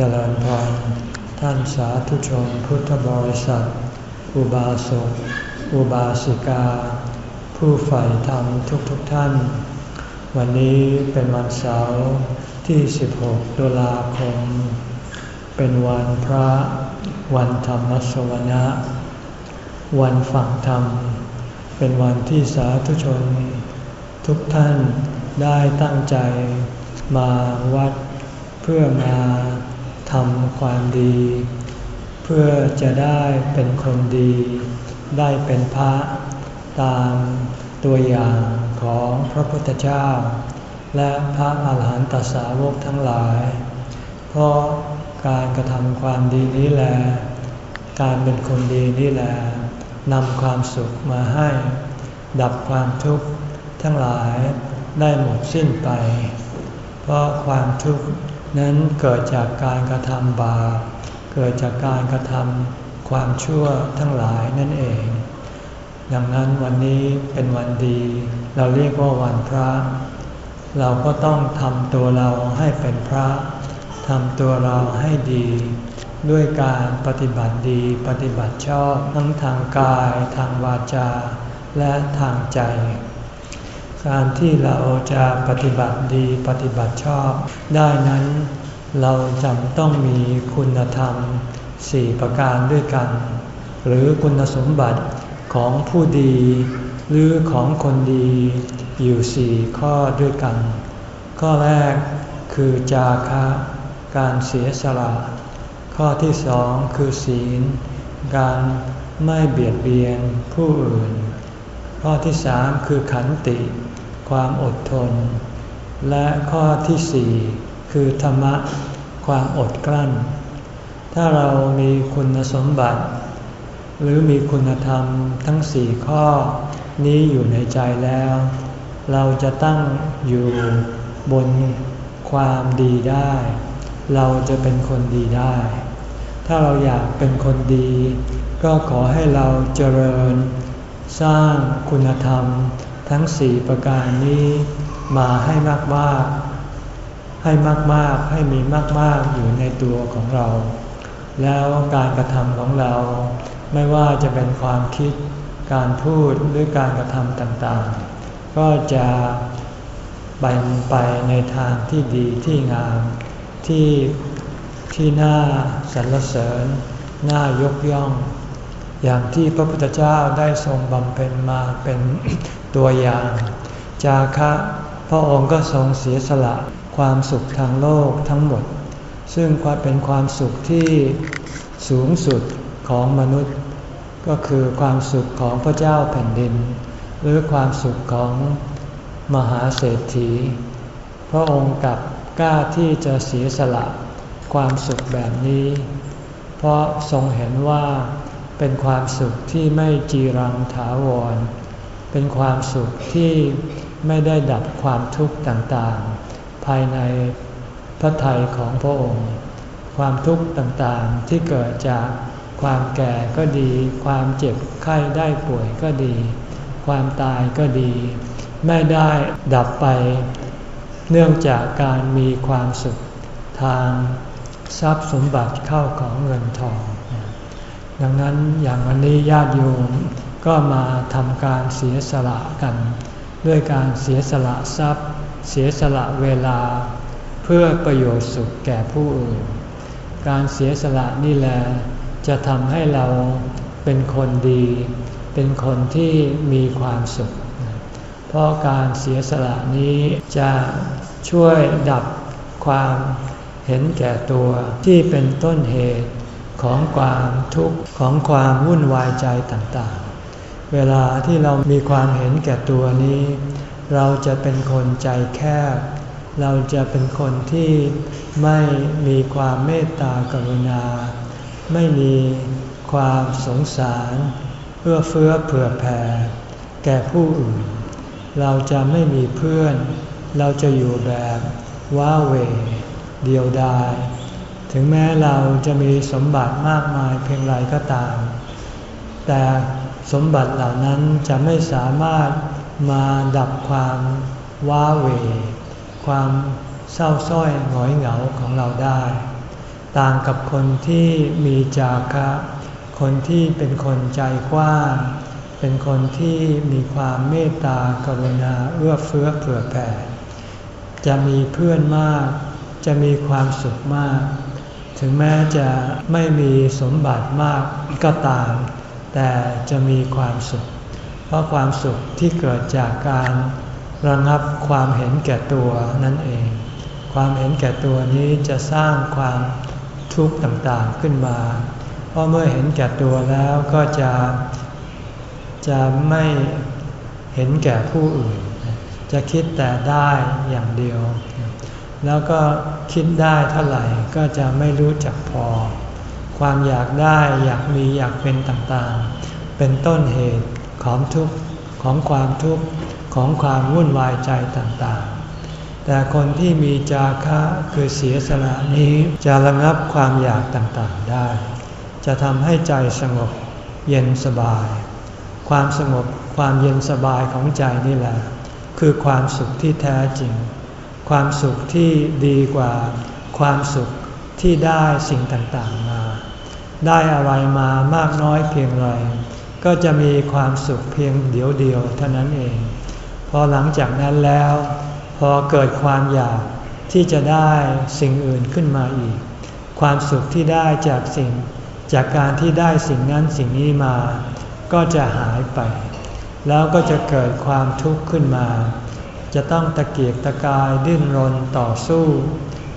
เจริญพรท่านสาธุชนพุทธบริษัท อุบาสก อุบาสิกา ผู้ใฝ่ธรรมทุกๆทท่าน วันนี้เป็นวันเสาร์ที่ 16 ตุลาคม เป็นวันพระวันธรรมสวนะ วันฝังธรรม เป็นวันที่สาธุชน ทุกท่านได้ตั้งใจมาวัดเพื่อมา ทำความดี เพื่อจะได้เป็นคนดี ได้เป็นพระตามตัวอย่างของพระพุทธเจ้า และพระอาหารหันตสาวกทั้งหลาย เพราะการกระทำความดีนี้แหละการเป็นคนดีนี่แหละนำความสุขมาให้ ดับความทุกข์ทั้งหลายได้หมดสิ้นไป เพราะความทุกข์ นั้นเกิดจากการกระทำบาป เกิดจากการกระทำความชั่วทั้งหลายนั่นเอง ดังนั้นวันนี้เป็นวันดี เราเรียกว่าวันพระ เราก็ต้องทำตัวเราให้เป็นพระ ทำตัวเราให้ดี ด้วยการปฏิบัติดีปฏิบัติชอบทั้งทางกาย ทางวาจา และทางใจ การที่เราจะปฏิบัติดีปฏิบัติชอบ ได้นั้นเราจำต้องมีคุณธรรมสี่ประการด้วยกัน หรือคุณสมบัติของผู้ดี หรือของคนดีอยู่สี่ข้อด้วยกัน ข้อแรกคือจาคะการเสียสละ ข้อที่สองคือศีล การไม่เบียดเบียนผู้อื่น ข้อที่สามคือขันติ ความอดทน และข้อที่สี่คือธรรมะ ความอดกลั้น ถ้าเรามีคุณสมบัติ หรือมีคุณธรรมทั้งสี่ข้อนี้อยู่ในใจแล้ว เราจะตั้งอยู่บนความดีได้ เราจะเป็นคนดีได้ ถ้าเราอยากเป็นคนดี ก็ขอให้เราเจริญ สร้างคุณธรรม ทั้งสี่ประการนี้มาให้มากมากให้มากมากให้มีมากมากอยู่ในตัวของเรา แล้วการกระทำของเรา ไม่ว่าจะเป็นความคิด การพูดหรือการกระทำต่างๆ ก็จะไปไปในทางที่ดีที่งาม ที่ที่น่าสรรเสริญ น่ายกย่อง อย่างที่พระพุทธเจ้าได้ทรงบำเพ็ญมาเป็น ตัวอย่าง จาคะพระองค์ก็ทรงเสียสละความสุขทางโลกทั้งหมด ซึ่งความเป็นความสุขที่สูงสุดของมนุษย์ ก็คือความสุขของพระเจ้าแผ่นดิน หรือความสุขของมหาเศรษฐี พระองค์กับกล้าที่จะเสียสละความสุขแบบนี้ เพราะทรงเห็นว่าเป็นความสุขที่ไม่จีรังถาวร เป็นความสุขที่ไม่ได้ดับความทุกข์ต่างๆ ภายในพระทัยของพระองค์ ความทุกข์ต่างๆที่เกิดจากความแก่ก็ดี ความเจ็บไข้ได้ป่วยก็ดี ความตายก็ดี ไม่ได้ดับไป เนื่องจากการมีความสุขทางทรัพย์สมบัติเข้าของเงินทอง ดังนั้นอย่างวันนี้ญาติโยม ก็มาทำการเสียสละกัน ด้วยการเสียสละทรัพย์ เสียสละเวลา เพื่อประโยชน์สุขแก่ผู้อื่น การเสียสละนี่แหละจะทำให้เราเป็นคนดี เป็นคนที่มีความสุข เพราะการเสียสละนี้จะช่วยดับความเห็นแก่ตัวที่เป็นต้นเหตุของความทุกข์ของความวุ่นวายใจต่าง เวลาที่เรามีความเห็นแก่ตัวนี้ เราจะเป็นคนใจแคบ เราจะเป็นคนที่ไม่มีความเมตตากรุณา ไม่มีความสงสารเพื่อเฟื้อเผื่อแผ่ แก่ผู้อื่น เราจะไม่มีเพื่อน เราจะอยู่แบบว้าเว เดียวดาย ถึงแม้เราจะมีสมบัติมากมายเพียงไรก็ตาม แต่ สมบัติเหล่านั้นจะไม่สามารถมาดับความว้าเหวความเศร้าส้อยหงอยเหงาของเราได้ ต่างกับคนที่มีจาคะ คนที่เป็นคนใจกว้าง เป็นคนที่มีความเมตตากรุณาเอื้อเฟื้อเผื่อแผ่ จะมีเพื่อนมาก จะมีความสุขมาก ถึงแม้จะไม่มีสมบัติมากก็ตาม แต่จะมีความสุข เพราะความสุขที่เกิดจากการระงับความเห็นแก่ตัวนั่นเอง ความเห็นแก่ตัวนี้จะสร้างความทุกข์ต่างๆขึ้นมา เพราะเมื่อเห็นแก่ตัวแล้วก็จะจะไม่เห็นแก่ผู้อื่น จะคิดแต่ได้อย่างเดียว แล้วก็คิดได้เท่าไหร่ก็จะไม่รู้จักพอ ความอยากได้อยากมีอยากเป็นต่างๆ เป็นต้นเหตุของทุกข์ของความทุกข์ของความวุ่นวายใจต่างๆ แต่คนที่มีจาคะคือเสียสละนี้จะระงับความอยากต่างๆได้ จะทำให้ใจสงบเย็นสบาย ความสงบความเย็นสบายของใจนี่แหละ คือความสุขที่แท้จริง ความสุขที่ดีกว่า ความสุขที่ได้สิ่งต่างๆม ได้อะไรมามากน้อยเพียงไรก็จะมีความสุขเพียงเดียวเดียวเท่านั้นเอง พอหลังจากนั้นแล้ว พอเกิดความอยากที่จะได้สิ่งอื่นขึ้นมาอีก ความสุขที่ได้จากสิ่ง จากการที่ได้สิ่งนั้นสิ่งนี้มา ก็จะหายไป แล้วก็จะเกิดความทุกข์ขึ้นมา จะต้องตะเกียกตะกายดิ้นรนต่อสู้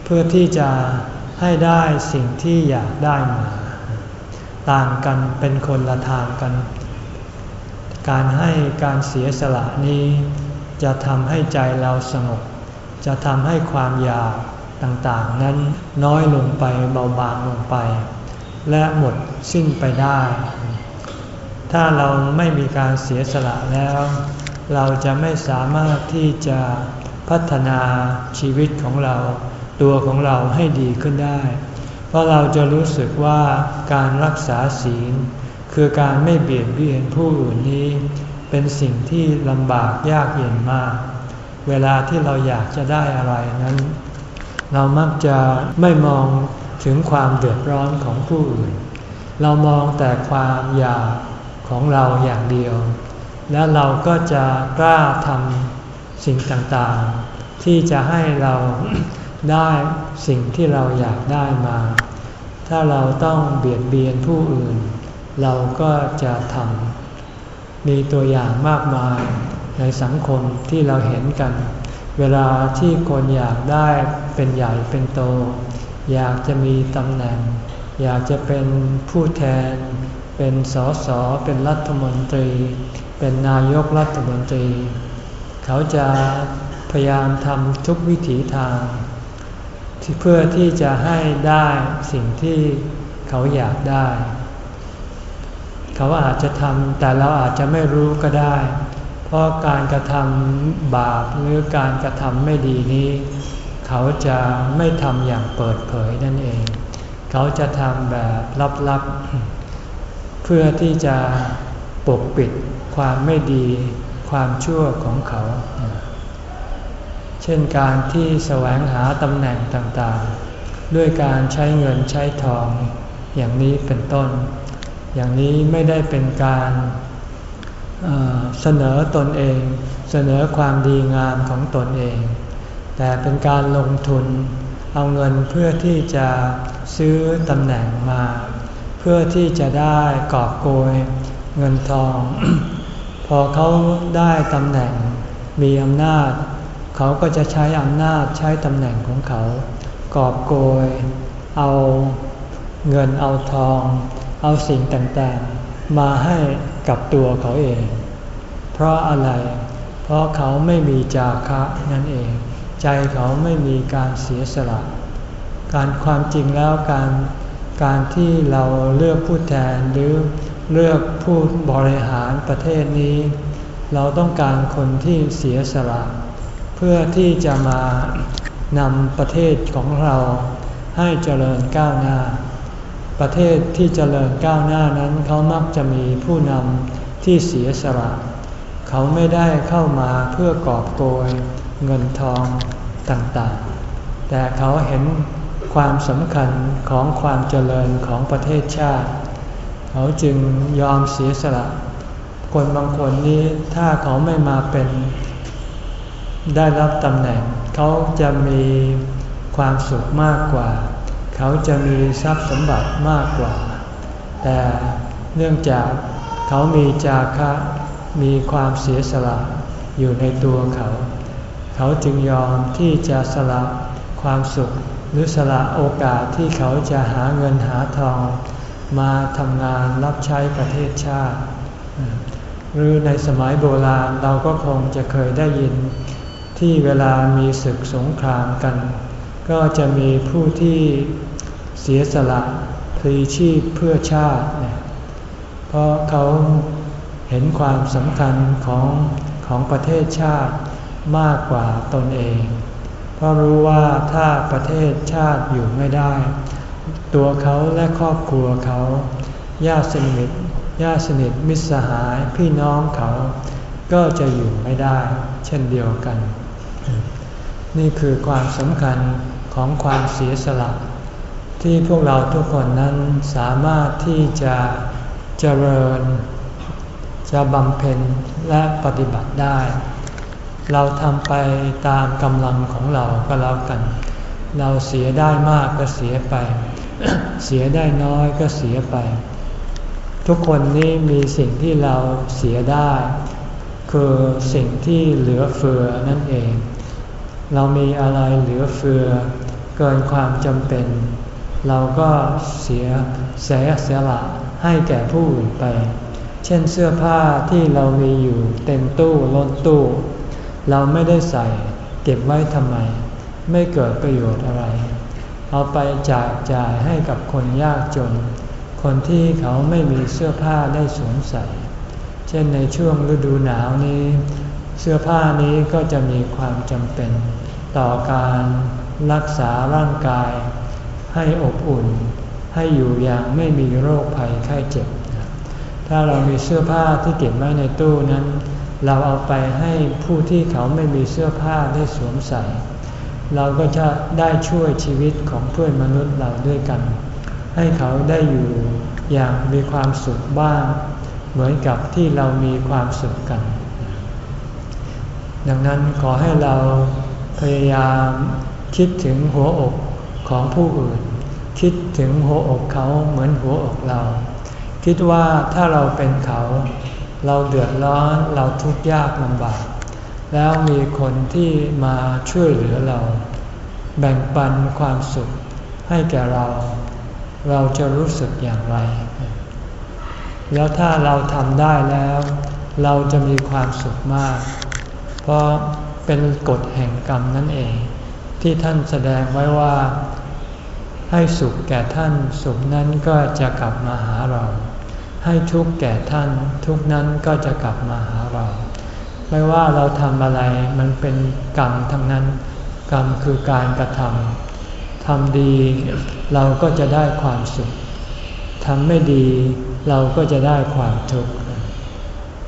เพื่อที่จะให้ได้สิ่งที่อยากได้มา ต่างกันเป็นคนละทางกัน การให้การเสียสละนี้จะทำให้ใจเราสงบ จะทำให้ความอยากต่างๆ นั้นน้อยลงไปเบาบางลงไป และหมดสิ้นไปได้ ถ้าเราไม่มีการเสียสละแล้ว เราจะไม่สามารถที่จะพัฒนาชีวิตของเรา ตัวของเราให้ดีขึ้นได้ เพราะเราจะรู้สึกว่าการรักษาศีล คือการไม่เบียดเบียนผู้อื่นนี้ เป็นสิ่งที่ลำบากยากเย็นมาก เวลาที่เราอยากจะได้อะไรนั้น เรามักจะไม่มองถึงความเดือดร้อนของผู้อื่น เรามองแต่ความอยากของเราอย่างเดียว แล้วเราก็จะกล้าทำสิ่งต่างๆ ที่จะให้เรา ได้สิ่งที่เราอยากได้มา ถ้าเราต้องเบียดเบียนผู้อื่น เราก็จะทำมีตัวอย่างมากมายในสังคมที่เราเห็นกัน เวลาที่คนอยากได้เป็นใหญ่เป็นโต อยากจะมีตำแหน่ง อยากจะเป็นผู้แทน เป็นสสเป็นรัฐมนตรี เป็นนายกรัฐมนตรี เขาจะพยายามทำทุกวิถีทาง เพื่อที่จะให้ได้สิ่งที่เขาอยากได้ เขาอาจจะทำแต่เราอาจจะไม่รู้ก็ได้ เพราะการกระทำบาปหรือการกระทำไม่ดีนี้ เขาจะไม่ทำอย่างเปิดเผยนั่นเอง เขาจะทำแบบลับๆ เพื่อที่จะปกปิดความไม่ดีความชั่วของเขา เช่นการที่แสวงหาตำแหน่งต่างๆ ด้วยการใช้เงินใช้ทอง อย่างนี้เป็นต้น อย่างนี้ไม่ได้เป็นการเสนอตนเอง เสนอความดีงามของตนเอง แต่เป็นการลงทุนเอาเงินเพื่อที่จะซื้อตำแหน่งมา เพื่อที่จะได้กอบโกยเงินทอง พอเขาได้ตำแหน่งมีอำนาจ เขาก็จะใช้อำนาจใช้ตำแหน่งของเขา กอบโกย เอาเงินเอาทอง เอาสิ่งต่างๆ มาให้กับตัวเขาเอง เพราะอะไร เพราะเขาไม่มีจาคะนั่นเอง ใจเขาไม่มีการเสียสละ การความจริงแล้วการการที่เราเลือกผู้แทนหรือเลือกผู้บริหารประเทศนี้ เราต้องการคนที่เสียสละ พื่อที่จะมานำประเทศของเราให้เจริญก้าวหน้า ประเทศที่เจริญก้าวหน้านั้นเขามักจะมีผู้นำที่เสียสละ เขาไม่ได้เข้ามาเพื่อกอบโกยเงินทองต่างๆ แต่เขาเห็นความสำคัญของความเจริญของประเทศชาติ เขาจึงยอมเสียสละ คนบางคนนี้ถ้าเขาไม่มาเป็น ได้รับตำแหน่ง เขาจะมีความสุขมากกว่า เขาจะมีทรัพย์สมบัติมากกว่า แต่เนื่องจากเขามีจาคะมีความเสียสละอยู่ในตัวเขา เขาจึงยอมที่จะสละความสุขหรือสละโอกาสที่เขาจะหาเงินหาทอง มาทำงานรับใช้ประเทศชาติ หรือในสมัยโบราณเราก็คงจะเคยได้ยิน ที่เวลามีศึกสงครามกัน ก็จะมีผู้ที่เสียสละพลีชีพเพื่อชาติ เพราะเขาเห็นความสำคัญของของประเทศชาติมากกว่าตนเอง เพราะรู้ว่าถ้าประเทศชาติอยู่ไม่ได้ ตัวเขาและครอบครัวเขาญาติสนิทญาติสนิทมิตรสหายพี่น้องเขาก็จะอยู่ไม่ได้ เช่นเดียวกัน นี่คือความสำคัญของความเสียสละ ที่พวกเราทุกคนนั้นสามารถที่จะเจริญ จะบำเพ็ญและปฏิบัติได้ เราทำไปตามกำลังของเราก็แล้วกัน เราเสียได้มากก็เสียไป เสียได้น้อยก็เสียไป ทุกคนนี้มีสิ่งที่เราเสียได้ คือสิ่งที่เหลือเฟือนั่นเอง เรามีอะไรเหลือเฟือ เกินความจำเป็น เราก็เสียเสียเสียละให้แก่ผู้อื่นไป เช่นเสื้อผ้าที่เรามีอยู่เต็มตู้ล้นตู้ เราไม่ได้ใส่เก็บไว้ทำไม ไม่เกิดประโยชน์อะไร เอาไปจ่ายจ่ายให้กับคนยากจน คนที่เขาไม่มีเสื้อผ้าได้สวมใส่ เช่นในช่วงฤดูหนาวนี้ เสื้อผ้านี้ก็จะมีความจำเป็น ต่อการรักษาร่างกาย ให้อบอุ่น ให้อยู่อย่างไม่มีโรคภัยไข้เจ็บ ถ้าเรามีเสื้อผ้าที่เก็บไว้ในตู้นั้น เราเอาไปให้ผู้ที่เขาไม่มีเสื้อผ้าได้สวมใส่ เราก็จะได้ช่วยชีวิตของเพื่อนมนุษย์เราด้วยกัน ให้เขาได้อยู่อย่างมีความสุขบ้าง เหมือนกับที่เรามีความสุขกัน ดังนั้นขอให้เราพยายามคิดถึงหัวอกของผู้อื่น คิดถึงหัวอกเขาเหมือนหัวอกเรา คิดว่าถ้าเราเป็นเขา เราเดือดร้อนเราทุกข์ยากลำบาก แล้วมีคนที่มาช่วยเหลือเรา แบ่งปันความสุขให้แก่เรา เราจะรู้สึกอย่างไร แล้วถ้าเราทำได้แล้ว เราจะมีความสุขมาก เพราะเป็นกฎแห่งกรรมนั่นเอง ที่ท่านแสดงไว้ว่า ให้สุขแก่ท่านสุขนั้นก็จะกลับมาหาเรา ให้ทุกข์แก่ท่านทุกนั้นก็จะกลับมาหาเรา ไม่ว่าเราทำอะไรมันเป็นกรรมทั้งนั้น กรรมคือการกระทำทำดีเราก็จะได้ความสุขทำไม่ดีเราก็จะได้ความทุกข์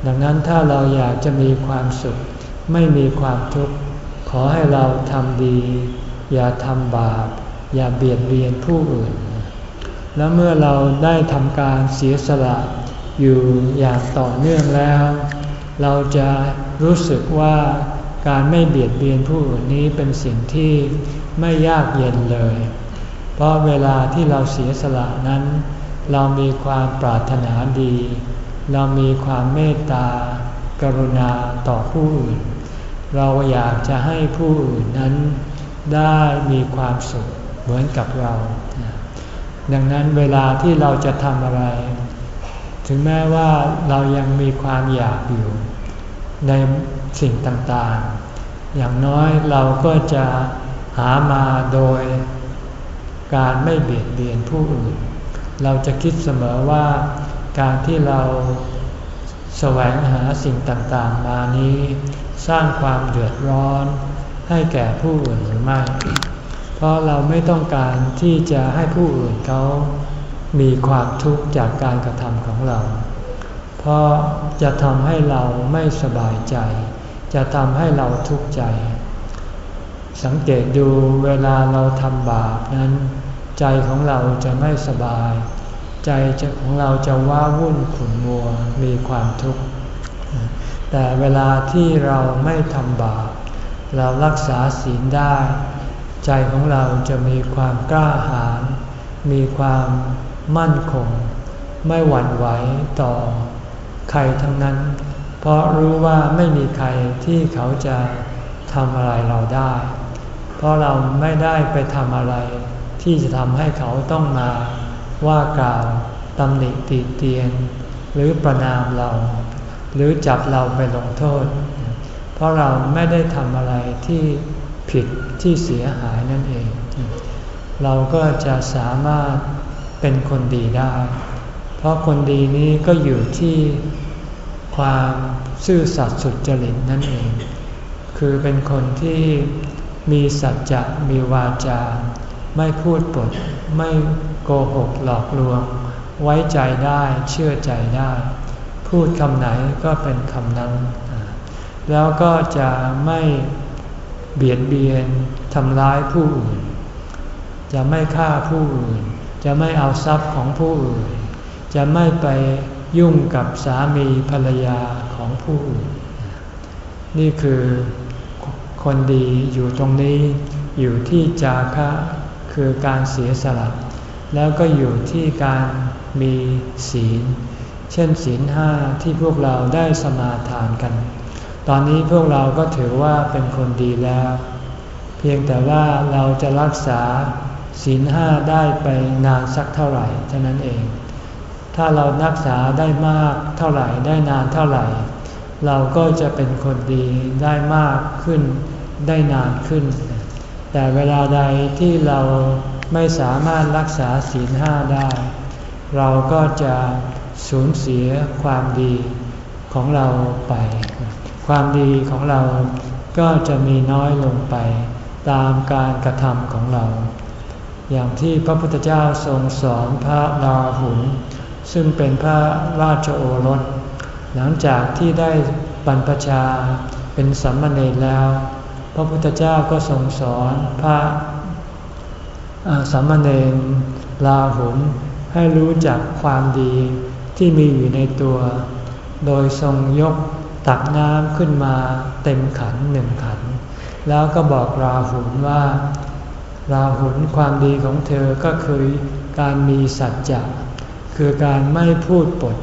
ดังนั้นถ้าเราอยากจะมีความสุข ไม่มีความทุกข์ ขอให้เราทำดี อย่าทำบาป อย่าเบียดเบียนผู้อื่น แล้วเมื่อเราได้ทำการเสียสละอยู่อย่างต่อเนื่องแล้ว เราจะรู้สึกว่าการไม่เบียดเบียนผู้อื่นนี้เป็นสิ่งที่ไม่ยากเย็นเลย เพราะเวลาที่เราเสียสละนั้น เรามีความปรารถนาดี เรามีความเมตตากรุณาต่อผู้อื่น เราอยากจะให้ผู้อื่นนั้นได้มีความสุขเหมือนกับเรา ดังนั้นเวลาที่เราจะทำอะไร ถึงแม้ว่าเรายังมีความอยากอยู่ ในสิ่งต่างๆ อย่างน้อยเราก็จะหามาโดยการไม่เบียดเบียนผู้อื่น เราจะคิดเสมอว่าการที่เราแสวงหาสิ่งต่างๆมานี้ สร้างความเดือดร้อน ให้แก่ผู้อื่นหรือไม่ เพราะเราไม่ต้องการที่จะให้ผู้อื่นเขามีความทุกข์จากการกระทำของเรา เพราะจะทำให้เราไม่สบายใจ จะทำให้เราทุกข์ใจ สังเกตดูเวลาเราทำบาปนั้น ใจของเราจะไม่สบาย ใจของเราจะว้าวุ่นขุ่นมัวมีความทุกข์ แต่เวลาที่เราไม่ทำบาปเรารักษาศีลได้ ใจของเราจะมีความกล้าหาญมีความมั่นคง ไม่หวั่นไหวต่อ ใครทั้งนั้น เพราะรู้ว่าไม่มีใครที่เขาจะทำอะไรเราได้ เพราะเราไม่ได้ไปทำอะไร ที่จะทำให้เขาต้องมาว่ากล่าวตำหนิติเตียน หรือประนามเรา หรือจับเราไปลงโทษ เพราะเราไม่ได้ทำอะไรที่ผิดที่เสียหายนั่นเอง เราก็จะสามารถเป็นคนดีได้ เพราะคนดีนี้ก็อยู่ที่ความซื่อสัตย์สุจริตนั่นเอง คือเป็นคนที่มีสัจจะมีวาจา ไม่พูดปด ไม่โกหกหลอกลวง ไว้ใจได้เชื่อใจได้ พูดคำไหนก็เป็นคำนั้น แล้วก็จะไม่เบียดเบียนทำร้ายผู้อื่น จะไม่ฆ่าผู้อื่น จะไม่เอาทรัพย์ของผู้อื่น จะไม่ไปยุ่งกับสามีภรรยาของผู้อื่น นี่คือคนดีอยู่ตรงนี้อยู่ที่จาคะคือการเสียสละ แล้วก็อยู่ที่การมีศีล เช่นศีลห้าที่พวกเราได้สมาทานกัน ตอนนี้พวกเราก็ถือว่าเป็นคนดีแล้ว เพียงแต่ว่าเราจะรักษาศีลห้าได้ไปนานสักเท่าไหร่เท่านั้นเอง ถ้าเรารักษาได้มากเท่าไหร่ได้นานเท่าไหร่ เราก็จะเป็นคนดีได้มากขึ้นได้นานขึ้น แต่เวลาใดที่เราไม่สามารถรักษาศีลห้าได้ เราก็จะ สูญเสียความดีของเราไป ความดีของเราก็จะมีน้อยลงไป ตามการกระทำของเรา อย่างที่พระพุทธเจ้าทรงสอนพระราหุลซึ่งเป็นพระราชโอรส หลังจากที่ได้บรรพชาเป็นสัมมาเนรแล้ว พระพุทธเจ้าก็ทรงสอนพระสัมมาเนรลาหุนให้รู้จักความดี ที่มีอยู่ในตัว โดยทรงยกตักน้ำขึ้นมาเต็มขันหนึ่งขัน แล้วก็บอกราหุนว่า ราหุนความดีของเธอก็คือการมีสัจจะคือการไม่พูดปด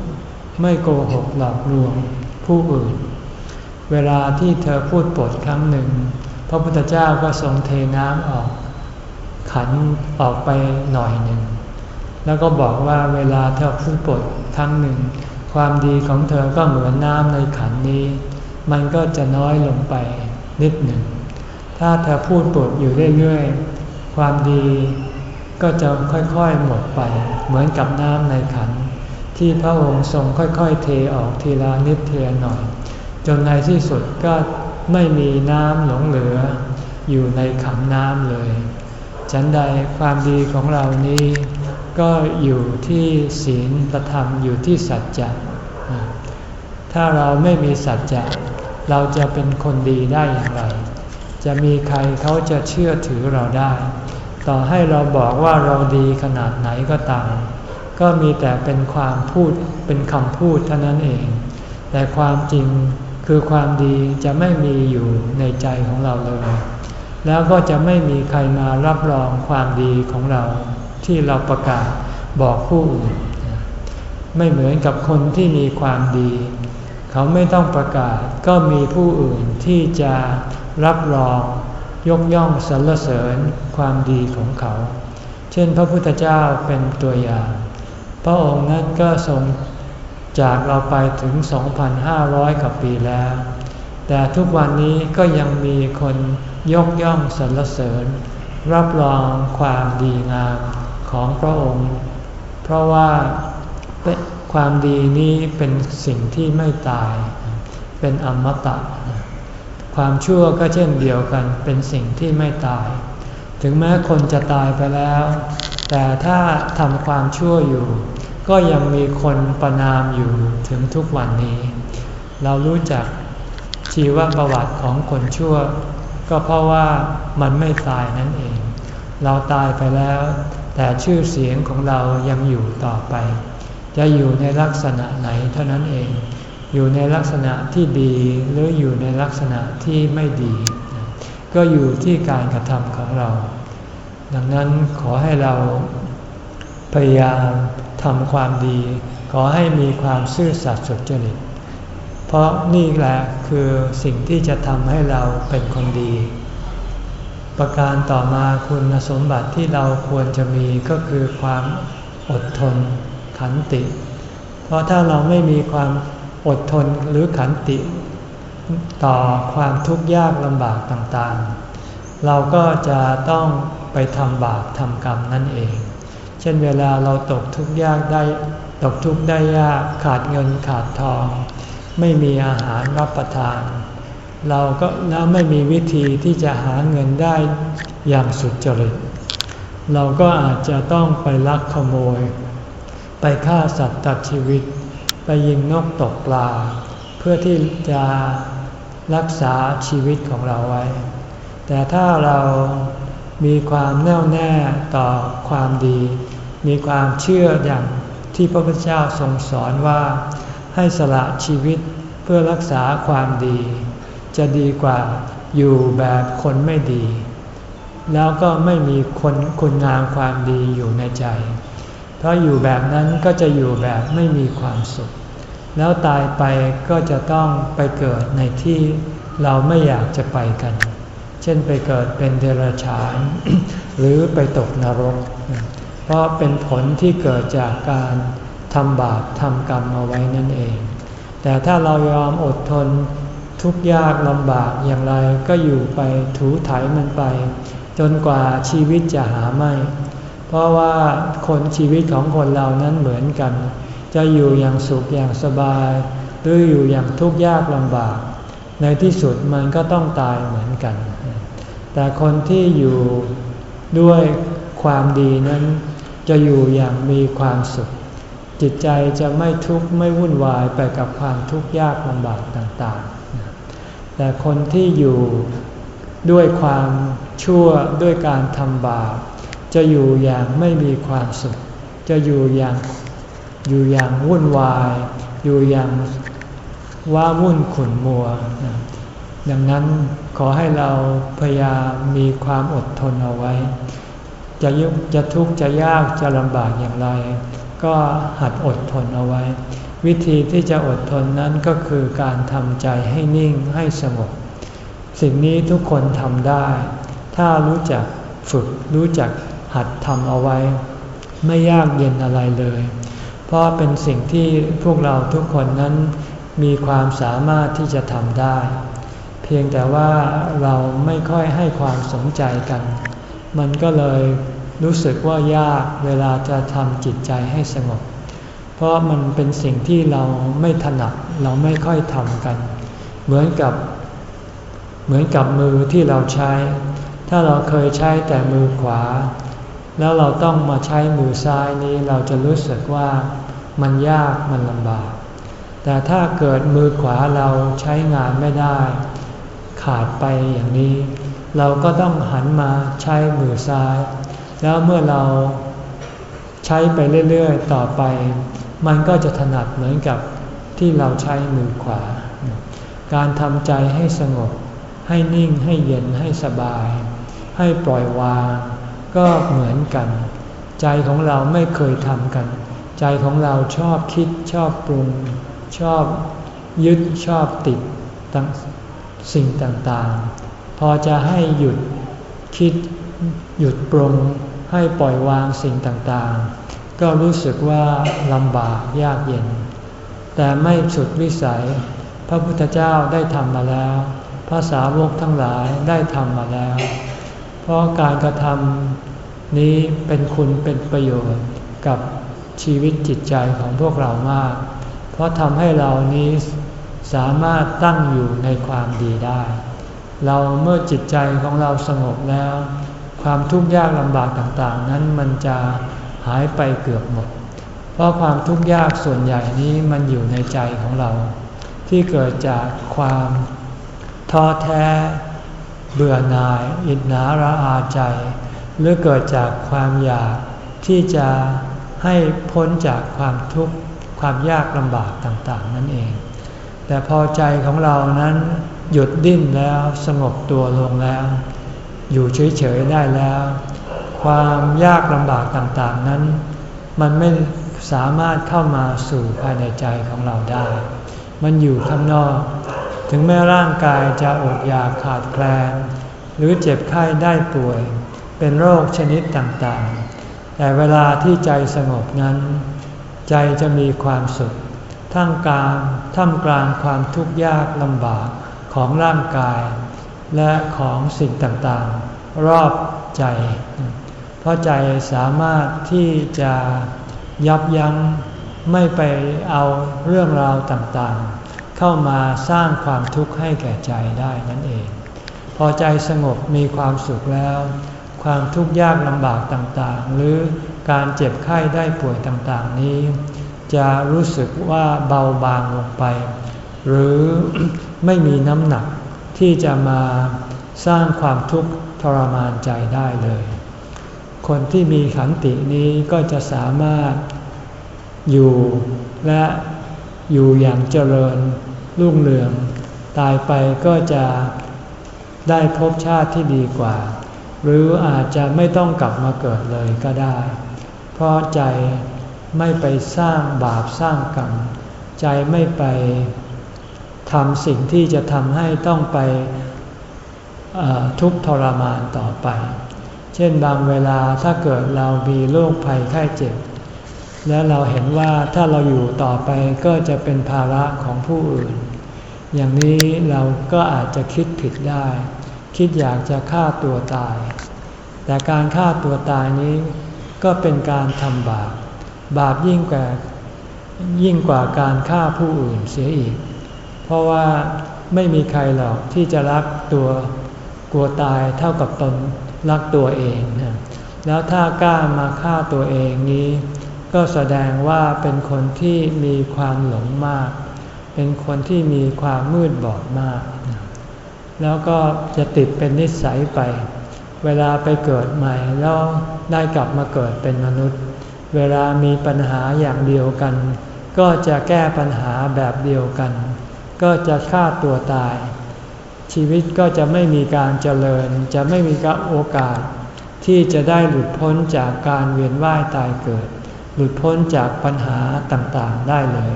ไม่โกหกหลอกลวงผู้อื่น เวลาที่เธอพูดปดครั้งหนึ่ง พระพุทธเจ้าก็ทรงเทน้ำออก ขันออกไปหน่อยหนึ่ง แล้วก็บอกว่าเวลาเธอพูดปดครั้งหนึ่ง ความดีของเธอก็เหมือนน้ำในขันนี้ มันก็จะน้อยลงไปนิดหนึ่ง ถ้าเธอพูดปดอยู่เรื่อยๆ ความดีก็จะค่อยๆหมดไป เหมือนกับน้ำในขัน ที่พระองค์ทรงค่อยๆ เทออกทีละนิดเทียหน่อย จนในที่สุดก็ไม่มีน้ำหลงเหลือ อยู่ในขันน้ำเลย ฉันใดความดีของเรานี้ ก็อยู่ที่ศีลประธรรมอยู่ที่สัจจะถ้าเราไม่มีสัจจะเราจะเป็นคนดีได้อย่างไร จะมีใครเขาจะเชื่อถือเราได้ ต่อให้เราบอกว่าเราดีขนาดไหนก็ตาม ก็มีแต่เป็นความพูดเป็นคำพูดเท่านั้นเอง แต่ความจริงคือความดีจะไม่มีอยู่ในใจของเราเลย แล้วก็จะไม่มีใครมารับรองความดีของเรา ที่เราประกาศบอกผู้อื่น ไม่เหมือนกับคนที่มีความดี เขาไม่ต้องประกาศก็มีผู้อื่นที่จะรับรองยกย่องสรรเสริญความดีของเขา เช่นพระพุทธเจ้าเป็นตัวอย่าง พระองค์นั้นก็ทรงจากเราไปถึง 2,500 กว่าปีแล้ว แต่ทุกวันนี้ก็ยังมีคนยกย่องสรรเสริญ รับรองความดีงาม ของพระองค์ เพราะว่าความดีนี้เป็นสิ่งที่ไม่ตาย เป็นอมตะ ความชั่วก็เช่นเดียวกัน เป็นสิ่งที่ไม่ตาย ถึงแม้คนจะตายไปแล้ว แต่ถ้าทำความชั่วอยู่ ก็ยังมีคนประนามอยู่ถึงทุกวันนี้ เรารู้จักชีวประวัติของคนชั่ว ก็เพราะว่ามันไม่ตายนั่นเอง เราตายไปแล้ว แต่ชื่อเสียงของเรายังอยู่ต่อไป จะอยู่ในลักษณะไหนเท่านั้นเอง อยู่ในลักษณะที่ดีหรืออยู่ในลักษณะที่ไม่ดี ก็อยู่ที่การกระทำของเรา ดังนั้นขอให้เราพยายามทำความดี ขอให้มีความซื่อสัตย์สุจริต เพราะนี่แหละคือสิ่งที่จะทำให้เราเป็นคนดี ประการต่อมาคุณสมบัติที่เราควรจะมีก็คือความอดทนขันติ เพราะถ้าเราไม่มีความอดทนหรือขันติ ต่อความทุกข์ยากลำบากต่างๆ เราก็จะต้องไปทำบาปทำกรรมนั่นเอง เช่นเวลาเราตกทุกข์ยากได้ตกทุกข์ได้ยากขาดเงินขาดทอง ไม่มีอาหารรับประทาน เราก็แล้วไม่มีวิธีที่จะหาเงินได้อย่างสุดจริต เราก็อาจจะต้องไปลักขโมย ไปฆ่าสัตว์ตัดชีวิต ไปยิงนกตกปลา เพื่อที่จะรักษาชีวิตของเราไว้ แต่ถ้าเรามีความแน่วแน่ต่อความดี มีความเชื่ออย่างที่พระพุทธเจ้าทรงสอนว่า ให้สละชีวิตเพื่อรักษาความดี จะดีกว่าอยู่แบบคนไม่ดี แล้วก็ไม่มีคนคุณงามความดีอยู่ในใจ เพราะอยู่แบบนั้นก็จะอยู่แบบไม่มีความสุข แล้วตายไปก็จะต้องไปเกิดในที่เราไม่อยากจะไปกัน เช่นไปเกิดเป็นเดรัจฉาน หรือไปตกนรก เพราะเป็นผลที่เกิดจากการทำบาปทำกรรมเอาไว้นั่นเอง แต่ถ้าเรายอมอดทน ทุกยากลำบากอย่างไรก็อยู่ไปถูถ่ายมันไป จนกว่าชีวิตจะหาไม่ เพราะว่าคนชีวิตของคนเรานั้นเหมือนกัน จะอยู่อย่างสุขอย่างสบาย หรืออยู่อย่างทุกข์ยากลำบาก ในที่สุดมันก็ต้องตายเหมือนกัน แต่คนที่อยู่ด้วยความดีนั้น จะอยู่อย่างมีความสุข จิตใจจะไม่ทุกข์ไม่วุ่นวายไปกับความทุกข์ยากลำบากต่างๆ แต่คนที่อยู่ด้วยความชั่วด้วยการทำบาปจะอยู่อย่างไม่มีความสุข จะอยู่อย่างอยู่อย่างวุ่นวาย อยู่อย่างว่าวุ่นขุนมัว ดังนั้นขอให้เราพยายามมีความอดทนเอาไว้ จะยุจะทุกข์จะยากจะลำบากอย่างไร ก็หัดอดทนเอาไว้ วิธีที่จะอดทนนั้นก็คือการทำใจให้นิ่งให้สงบ สิ่งนี้ทุกคนทำได้ ถ้ารู้จักฝึกรู้จักหัดทำเอาไว้ ไม่ยากเย็นอะไรเลย เพราะเป็นสิ่งที่พวกเราทุกคนนั้นมีความสามารถที่จะทำได้ เพียงแต่ว่าเราไม่ค่อยให้ความสนใจกัน มันก็เลยรู้สึกว่ายากเวลาจะทำจิตใจให้สงบ เพราะมันเป็นสิ่งที่เราไม่ถนัดเราไม่ค่อยทำกัน เหมือนกับ เหมือนกับมือที่เราใช้ ถ้าเราเคยใช้แต่มือขวา แล้วเราต้องมาใช้มือซ้ายนี้เราจะรู้สึกว่ามันยากมันลำบาก แต่ถ้าเกิดมือขวาเราใช้งานไม่ได้ ขาดไปอย่างนี้ เราก็ต้องหันมาใช้มือซ้าย แล้วเมื่อเราใช้ไปเรื่อยๆ ต่อไป มันก็จะถนัดเหมือนกับที่เราใช้มือขวา การทำใจให้สงบ ให้นิ่งให้เย็นให้สบาย ให้ปล่อยวาง ก็เหมือนกัน ใจของเราไม่เคยทำกัน ใจของเราชอบคิดชอบปรุง ชอบยึดชอบติดสิ่งต่างๆ พอจะให้หยุดคิดหยุดปรุง ให้ปล่อยวางสิ่งต่างๆ ก็รู้สึกว่าลำบากยากเย็น แต่ไม่สุดวิสัย พระพุทธเจ้าได้ทำมาแล้ว ภาษาวกทั้งหลายได้ทำมาแล้ว เพราะการกระทำนี้เป็นคุณเป็นประโยชน์กับชีวิตจิตใจของพวกเรามาก เพราะทำให้เรานี้สามารถตั้งอยู่ในความดีได้ เราเมื่อจิตใจของเราสงบแล้ว ความทุกข์ยากลำบากต่างๆ นั้นมันจะ หายไปเกือบหมด เพราะความทุกข์ยากส่วนใหญ่นี้มันอยู่ในใจของเรา ที่เกิดจากความท้อแท้ เบื่อหน่าย อิจนาระอาใจ หรือเกิดจากความอยากที่จะให้พ้นจากความทุกข์ความยากลำบากต่างๆ นั่นเอง แต่พอใจของเรานั้นหยุดดิ้นแล้วสงบตัวลงแล้ว อยู่เฉยๆได้แล้ว ความยากลำบากต่างๆนั้น มันไม่สามารถเข้ามาสู่ภายในใจของเราได้ มันอยู่ข้างนอก ถึงแม้ร่างกายจะอดอยากขาดแคลน หรือเจ็บไข้ได้ป่วย เป็นโรคชนิดต่างๆ แต่เวลาที่ใจสงบนั้น ใจจะมีความสุขท่ามกลางท่ามกลางความทุกข์ยากลำบากของร่างกาย และของสิ่งต่างๆ รอบใจ เพราะใจสามารถที่จะยับยั้งไม่ไปเอาเรื่องราวต่างๆ เข้ามาสร้างความทุกข์ให้แก่ใจได้นั่นเอง พอใจสงบมีความสุขแล้ว ความทุกข์ยากลำบากต่างๆ หรือการเจ็บไข้ได้ป่วยต่างๆนี้ จะรู้สึกว่าเบาบางลงไป หรือไม่มีน้ำหนักที่จะมาสร้างความทุกข์ทรมานใจได้เลย คนที่มีขันตินี้ก็จะสามารถอยู่และอยู่อย่างเจริญรุ่งเรือง ตายไปก็จะได้พบชาติที่ดีกว่า หรืออาจจะไม่ต้องกลับมาเกิดเลยก็ได้ เพราะใจไม่ไปสร้างบาปสร้างกรรมใจไม่ไปทำสิ่งที่จะทำให้ต้องไปทุกข์ทรมานต่อไป ช่นบางเวลาถ้าเกิดเรามีโรคภัยไข้เจ็บ และเราเห็นว่าถ้าเราอยู่ต่อไปก็จะเป็นภาระของผู้อื่น อย่างนี้เราก็อาจจะคิดผิดได้ คิดอยากจะฆ่าตัวตาย แต่การฆ่าตัวตายนี้ ก็เป็นการทำบาป บาปยิ่งกว่ายิ่งกว่าการฆ่าผู้อื่นเสียอีก เพราะว่าไม่มีใครหรอกที่จะรักตัวกลัวตายเท่ากับตน รักตัวเองนะแล้วถ้ากล้ามาฆ่าตัวเองนี้ ก็แสดงว่าเป็นคนที่มีความหลงมาก เป็นคนที่มีความมืดบอดมาก แล้วก็จะติดเป็นนิสัยไป เวลาไปเกิดใหม่แล้วได้กลับมาเกิดเป็นมนุษย์ เวลามีปัญหาอย่างเดียวกัน ก็จะแก้ปัญหาแบบเดียวกัน ก็จะฆ่าตัวตาย ชีวิตก็จะไม่มีการเจริญ จะไม่มีโอกาส ที่จะได้หลุดพ้นจากการเวียนว่ายตายเกิด หลุดพ้นจากปัญหาต่างๆได้เลย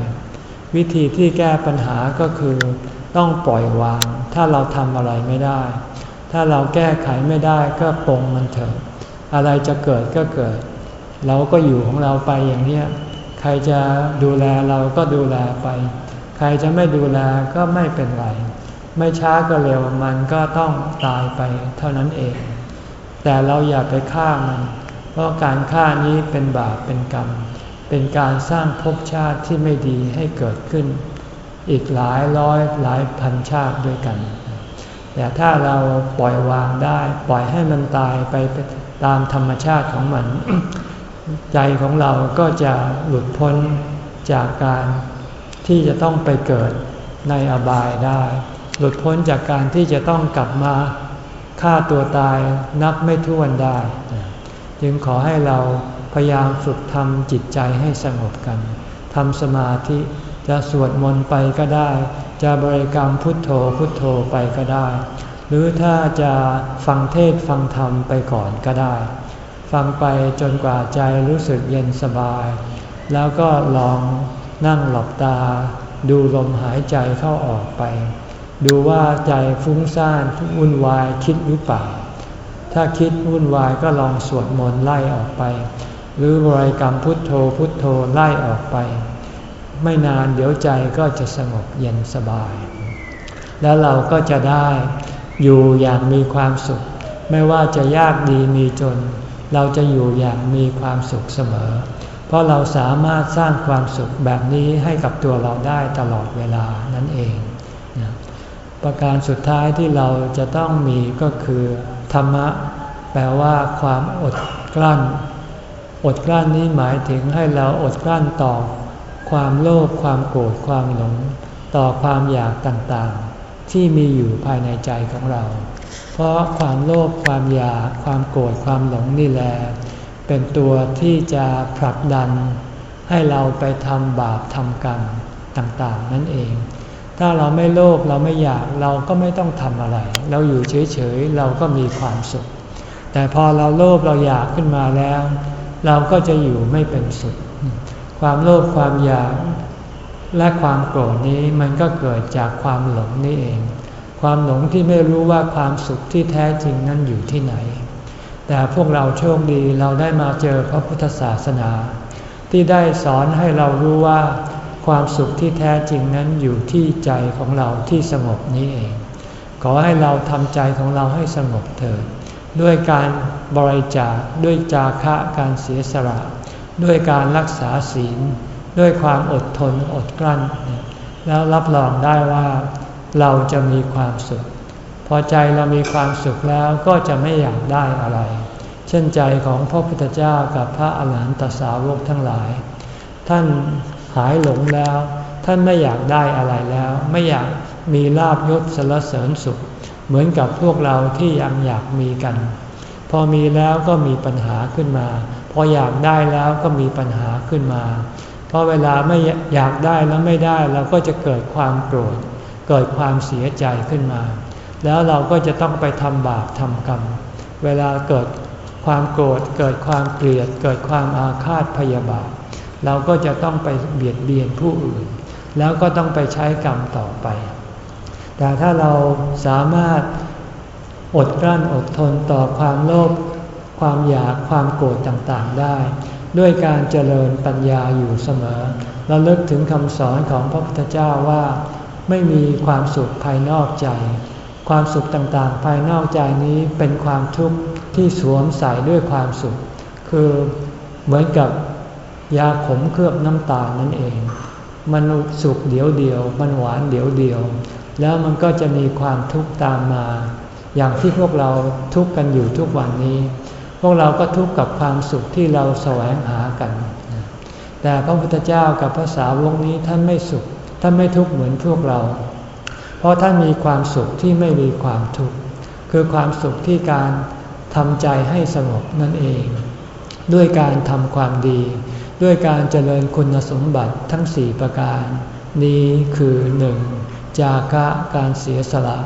วิธีที่แก้ปัญหาก็คือต้องปล่อยวาง ถ้าเราทำอะไรไม่ได้ ถ้าเราแก้ไขไม่ได้ก็ปรงมันเถอะอะไรจะเกิดก็เกิด เราก็อยู่ของเราไปอย่างนี้ใครจะดูแลเราก็ดูแลไป ใครจะไม่ดูแลก็ไม่เป็นไร ไม่ช้าก็เร็วมันก็ต้องตายไปเท่านั้นเอง แต่เราอย่าไปฆ่ามัน เพราะการฆ่านี้เป็นบาปเป็นกรรม เป็นการสร้างภพชาติที่ไม่ดีให้เกิดขึ้น อีกหลายร้อยหลายพันชาติด้วยกัน แต่ถ้าเราปล่อยวางได้ ปล่อยให้มันตายไปตามธรรมชาติของมัน ใจของเราก็จะหลุดพ้นจากการที่จะต้องไปเกิดในอบายได้ หลุดพ้นจากการที่จะต้องกลับมาฆ่าตัวตายนับไม่ถ้วนได้ จึงขอให้เราพยายามฝึกทำจิตใจให้สงบกันทำสมาธิจะสวดมนต์ไปก็ได้ จะบริกรรมพุทโธพุทโธไปก็ได้ หรือถ้าจะฟังเทศฟังธรรมไปก่อนก็ได้ ฟังไปจนกว่าใจรู้สึกเย็นสบาย แล้วก็ลองนั่งหลับตา ดูลมหายใจเข้าออกไป ดูว่าใจฟุ้งซ่านวุ่นวายคิดหรือเปล่า ถ้าคิดวุ่นวายก็ลองสวดมนต์ไล่ออกไป หรือบริกรรมพุทโธพุทโธไล่ออกไป ไม่นานเดี๋ยวใจก็จะสงบเย็นสบาย แล้วเราก็จะได้อยู่อย่างมีความสุข ไม่ว่าจะยากดีมีจน เราจะอยู่อย่างมีความสุขเสมอ เพราะเราสามารถสร้างความสุขแบบนี้ให้กับตัวเราได้ตลอดเวลานั่นเอง ประการสุดท้ายที่เราจะต้องมีก็คือ ธรรมะ แปลว่าความอดกลั้น อดกลั้นนี้หมายถึงให้เราอดกลั้นต่อ ความโลภความโกรธความหลง ต่อความอยากต่างๆ ที่มีอยู่ภายในใจของเรา เพราะความโลภความอยากความโกรธความหลงนี่แหละเป็นตัวที่จะผลักดัน ให้เราไปทำบาปทำกรรมต่างๆ นั่นเอง ถ้าเราไม่โลภเราไม่อยากเราก็ไม่ต้องทำอะไร เราอยู่เฉยๆเราก็มีความสุข แต่พอเราโลภเราอยากขึ้นมาแล้ว เราก็จะอยู่ไม่เป็นสุข ความโลภความอยากและความโกรธนี้มันก็เกิดจากความหลงนี่เอง ความหลงที่ไม่รู้ว่าความสุขที่แท้จริงนั้นอยู่ที่ไหน แต่พวกเราโชคดีเราได้มาเจอพระพุทธศาสนา ที่ได้สอนให้เรารู้ว่า ความสุขที่แท้จริงนั้นอยู่ที่ใจของเราที่สงบนี้เอง ขอให้เราทำใจของเราให้สงบเถิดด้วยการบริจาคด้วยจาคะการเสียสละ ด้วยการรักษาศีล ด้วยความอดทนอดกลั้น แล้วรับรองได้ว่าเราจะมีความสุข พอใจเรามีความสุขแล้วก็จะไม่อยากได้อะไร เช่นใจของพระพุทธเจ้ากับพระอาหารหันตสาวกทั้งหลาย ท่าน หายหลงแล้ว ท่านไม่อยากได้อะไรแล้ว ไม่อยากมีลาบยศสรรเสริญสุข เหมือนกับพวกเราที่ยังอยากมีกัน พอมีแล้วก็มีปัญหาขึ้นมา พออยากได้แล้วก็มีปัญหาขึ้นมาพราะเวลาไม่อยากได้แล้วไม่ได้เราก็จะเกิดความโกรธ เกิดความเสียใจขึ้นมา แล้วเราก็จะต้องไปทำบาปทำกรรม เวลาเกิดความโกรธเกิดความเกลียด เกิดความอาฆาตพยาบาท เราก็จะต้องไปเบียดเบียนผู้อื่น แล้วก็ต้องไปใช้กรรมต่อไป แต่ถ้าเราสามารถอดกลั้นอดทนต่อความโลภความอยากความโกรธต่างๆได้ ด้วยการเจริญปัญญาอยู่เสมอเราเลิกถึงคำสอนของพระพุทธเจ้าว่า ไม่มีความสุขภายนอกใจ ความสุขต่างๆ ภายนอกใจนี้เป็นความทุกข์ที่สวมใส่ด้วยความสุข คือเหมือนกับ ยาขมเคลือบน้ำตาลนั่นเอง มันสุขเดียวเดียว มันหวานเดียวเดียว แล้วมันก็จะมีความทุกข์ตามมา อย่างที่พวกเราทุกข์กันอยู่ทุกวันนี้ พวกเราก็ทุกข์กับความสุขที่เราแสวงหากัน แต่พระพุทธเจ้ากับภาษาวงนี้ท่านไม่สุข ท่านไม่ทุกข์เหมือนพวกเรา เพราะท่านมีความสุขที่ไม่มีความทุกข์ คือความสุขที่การทำใจให้สงบนั่นเอง ด้วยการทำความดี ด้วยการเจริญคุณสมบัติทั้งสี่ประการ นี้คือหนึ่งจาคะการเสียสละ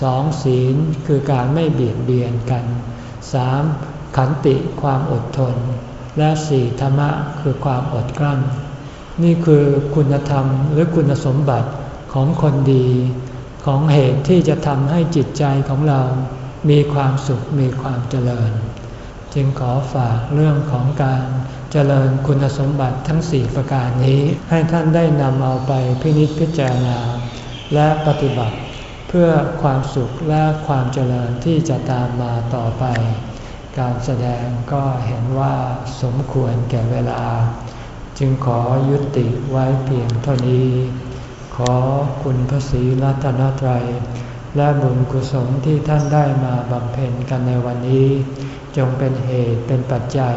สองศีลคือการไม่เบียดเบียนกันสามขันติความอดทน และสี่ธรรมะคือความอดกลั้น นี่คือคุณธรรมหรือคุณสมบัติของคนดี ของเหตุที่จะทำให้จิตใจของเรา มีความสุขมีความเจริญ จึงขอฝากเรื่องของการ เจริญคุณสมบัติทั้งสี่ประการนี้ ให้ท่านได้นำเอาไปพินิจพิจารณา และปฏิบัติเพื่อความสุขและความเจริญที่จะตามมาต่อไป การแสดงก็เห็นว่าสมควรแก่เวลา จึงขอยุติไว้เพียงเท่านี้ ขอคุณพระศรีรัตนตรัย และบุญกุศลที่ท่านได้มาบำเพ็ญกันในวันนี้ จงเป็นเหตุเป็นปัจจัย